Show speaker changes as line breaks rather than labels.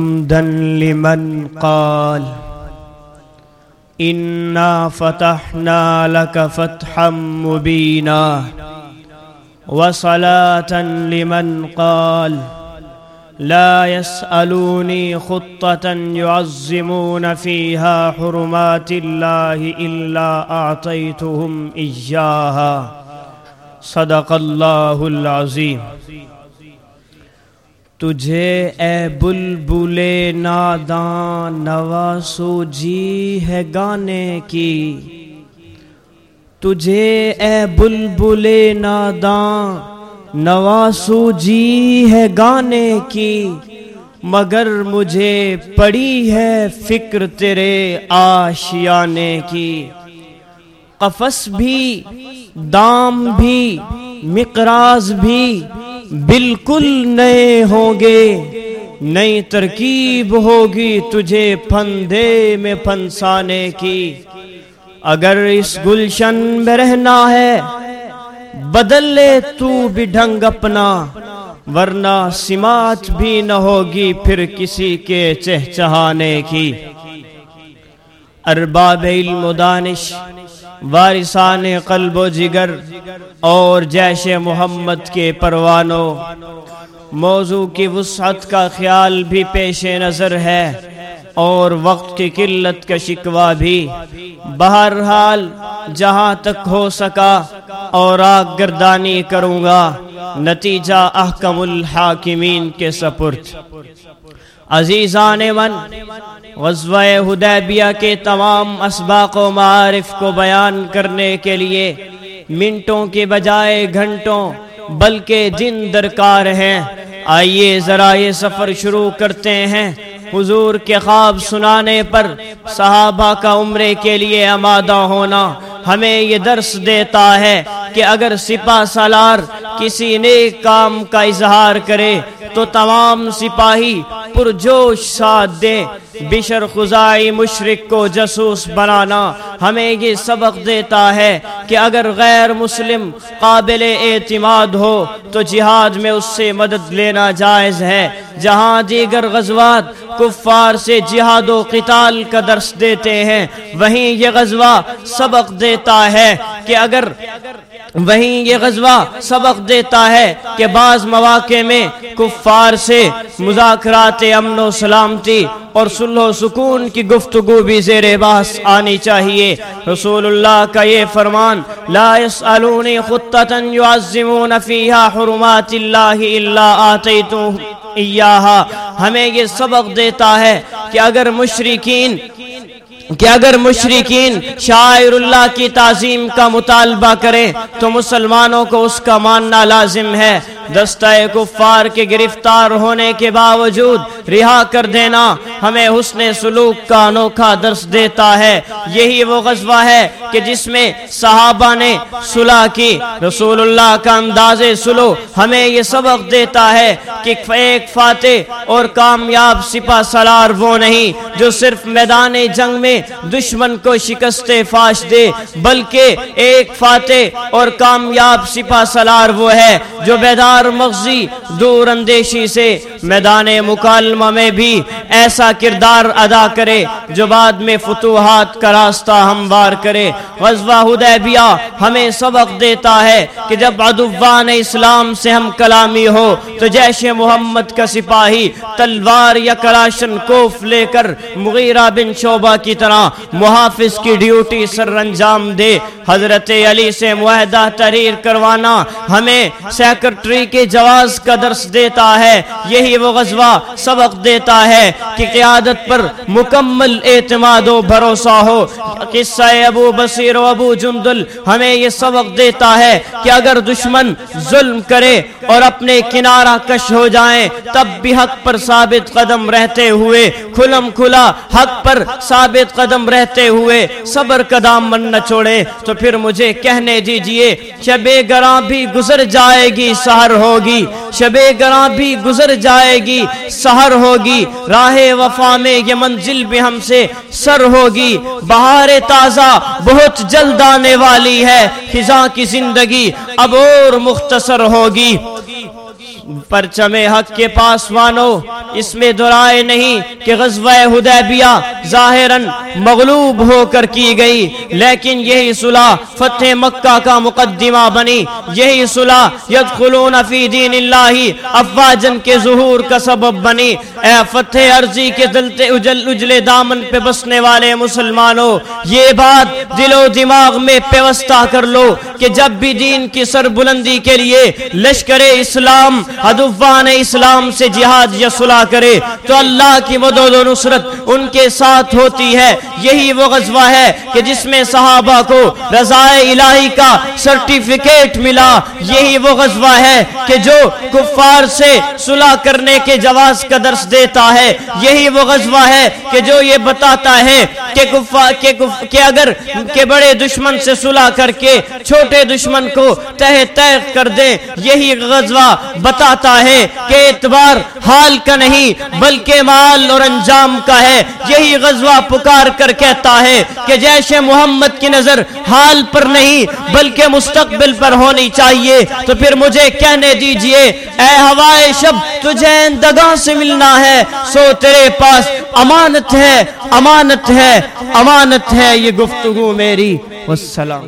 حمدا لمن قال، إنا فتحنا لك فتحا مبينا وصلاة لمن قال، لا يسألوني خطة يعظمون فيها حرمات الله إلا أعطيتهم إياها صدق الله العظيم تجھے اے بلبل ناداں نواسو جی ہے گانے کی۔ تجھے اے بلبل ناداں نواسو جی ہے گانے کی۔ مگر مجھے پڑی ہے فکر تیرے آشیانے کی۔ قفص بھی، دام بھی مقراز بھی بالکل نئے ہوں گے، نئی ترکیب ہوگی تجھے پھندے میں پھنسانے کی۔ اگر اس گلشن میں رہنا ہے، بدل لے تو بھی ڈھنگ اپنا، ورنہ سماعت بھی نہ ہوگی پھر کسی کے چہچہانے کی۔ ارباب علم و دانش وارثان قلب و جگر اور جیش محمد کے پروانوں۔ موضوع کی وسعت کا خیال بھی پیش نظر ہے اور وقت کی قلت کا شکوہ بھی۔ بہرحال، جہاں تک ہو سکا اور آگ گردانی کروں گا، نتیجہ احکم الحاکمین کے سپرد۔ عزیزان من، غزوہ حدیبیہ کے تمام اسباق و معارف کو بیان کرنے کے لیے منٹوں کے بجائے گھنٹوں، بلکہ دن درکار ہیں، آئیے ذرا یہ سفر شروع کرتے ہیں۔ حضور کے خواب سنانے پر صحابہ کا عمرے کے لیے آمادہ ہونا ہمیں یہ درس دیتا ہے کہ اگر سپاہ سالار کسی نیک کام کا اظہار کرے تو تمام سپاہی پرجوش ساتھ دیں۔ بشر خزائی مشرق کو جسوس بنانا ہمیں یہ سبق دیتا ہے کہ اگر غیر مسلم قابل اعتماد ہو تو جہاد میں اس سے مدد لینا جائز ہے۔ جہاں دیگر غزوات کفار سے جہاد و قتال کا درس دیتے ہیں، وہیں یہ غزوہ سبق دیتا ہے کہ اگر وہیں یہ غزوہ سبق دیتا ہے کہ بعض مواقع میں کفار سے مذاکرات امن و سلامتی اور صلح و سکون کی گفتگو بھی زیر باس آنی چاہیے۔ رسول اللہ کا یہ فرمان، لا يسألونی خطتا يعظمون فیہا حرمات اللہ الا آتیتو ہمیں یہ سبق دیتا ہے کہ اگر مشرقین کہ اگر مشرقین شاعر اللہ کی تعظیم کا مطالبہ کریں تو مسلمانوں کو اس کا ماننا لازم ہے۔ دستہ کفار کے گرفتار ہونے کے باوجود رہا کر دینا ہمیں حسن سلوک کا انوکھا درس دیتا ہے۔ یہی وہ غزوہ ہے کہ جس میں صحابہ نے صلح کی۔ رسول اللہ کا انداز سلو ہمیں یہ سبق دیتا ہے کہ ایک فاتح اور کامیاب سپا سلار وہ نہیں جو صرف میدان جنگ میں دشمن کو شکست فاش دے، بلکہ ایک فاتح اور کامیاب سپا سلار وہ ہے جو بیدار مغزی دور اندیشی سے میدان مکالمہ میں بھی ایسا کردار ادا کرے جو بعد میں فتوحات کا راستہ ہموار کرے۔ غزوہ حدیبیہ ہمیں سبق دیتا ہے کہ جب عدوان اسلام سے ہم کلامی ہو تو جیش محمد کا سپاہی تلوار یا کلاشن کوف لے کر مغیرہ بن شعبہ کی طرح محافظ کی ڈیوٹی سر انجام دے۔ حضرت علی سے معاہدہ تحریر کروانا ہمیں سیکرٹری کے جواز کا درس دیتا ہے، یہی وہ غزوہ سبق دیتا ہے کہ قیادت پر مکمل اعتماد و بھروسہ ہو۔ قصہ ابو بصیر و ابو جندل ہمیں یہ سبق دیتا ہے کہ اگر دشمن ظلم کرے اور اپنے کنارہ کش ہو جائیں، تب بھی حق پر ثابت قدم رہتے ہوئے، کھلم کھلا حق پر ثابت قدم رہتے ہوئے صبر کا دامن نہ چھوڑے۔ تو پھر مجھے کہنے دیجیے، شب گراں بھی گزر جائے گی سہر ہوگی۔ شب گراں بھی گزر جائے گی سہر ہوگی۔ راہ وفا میں یہ منزل بھی ہم سے سر ہوگی۔ بہار تازہ بہت جلد آنے والی ہے۔ خزاں کی زندگی اب اور مختصر ہوگی۔ پرچم حق کے پاس وانو اس میں درائے نہیں کہ غزوہ حدیبیہ ظاہراً مغلوب ہو کر کی گئی، لیکن یہی صلح فتح مکہ کا مقدمہ بنی۔ یہی صلح یدخلون فی دین اللہ افواجن کے ظہور کا سبب بنی۔ اے فتح عرضی کے دلتے اجل، اجلے دامن پہ بسنے والے مسلمانوں، یہ بات دل و دماغ میں پیوستہ کر لو کہ جب بھی دین کی سر بلندی کے لیے لشکر اسلام حدفان اسلام سے جہاد یا صلح کرے، تو اللہ کی مدد و نصرت ان کے ساتھ ہوتی ہے۔ یہی وہ غزوہ ہے کہ جس میں صحابہ کو رضائے الہی کا سرٹیفکیٹ ملا۔ یہی وہ غزوہ ہے کہ جو کفار سے صلح کرنے کے جواز کا درس دیتا ہے۔ یہی وہ غزوہ ہے کہ جو یہ بتاتا ہے کہ, کہ اگر کہ بڑے دشمن سے صلح کر کے چھوٹے دشمن کو تہ تہ کر دیں یہی غزوہ بتاتا ہے کہ اعتبار حال کا نہیں بلکہ مال اور انجام کا ہے۔ یہی غزوہ پکار کر کہتا ہے کہ جیش محمد کی نظر حال پر نہیں، بلکہ مستقبل پر ہونی چاہیے۔ تو پھر مجھے کہنے دیجیے، اے ہوائے شب، تجھے اندگاں سے ملنا ہے۔ سو تیرے پاس امانت ہے امانت ہے امانت ہے۔ یہ گفتگو میری۔ والسلام۔